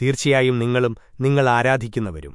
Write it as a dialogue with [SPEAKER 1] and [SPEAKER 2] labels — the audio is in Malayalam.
[SPEAKER 1] തീർച്ചയായും നിങ്ങളും നിങ്ങൾ ആരാധിക്കുന്നവരും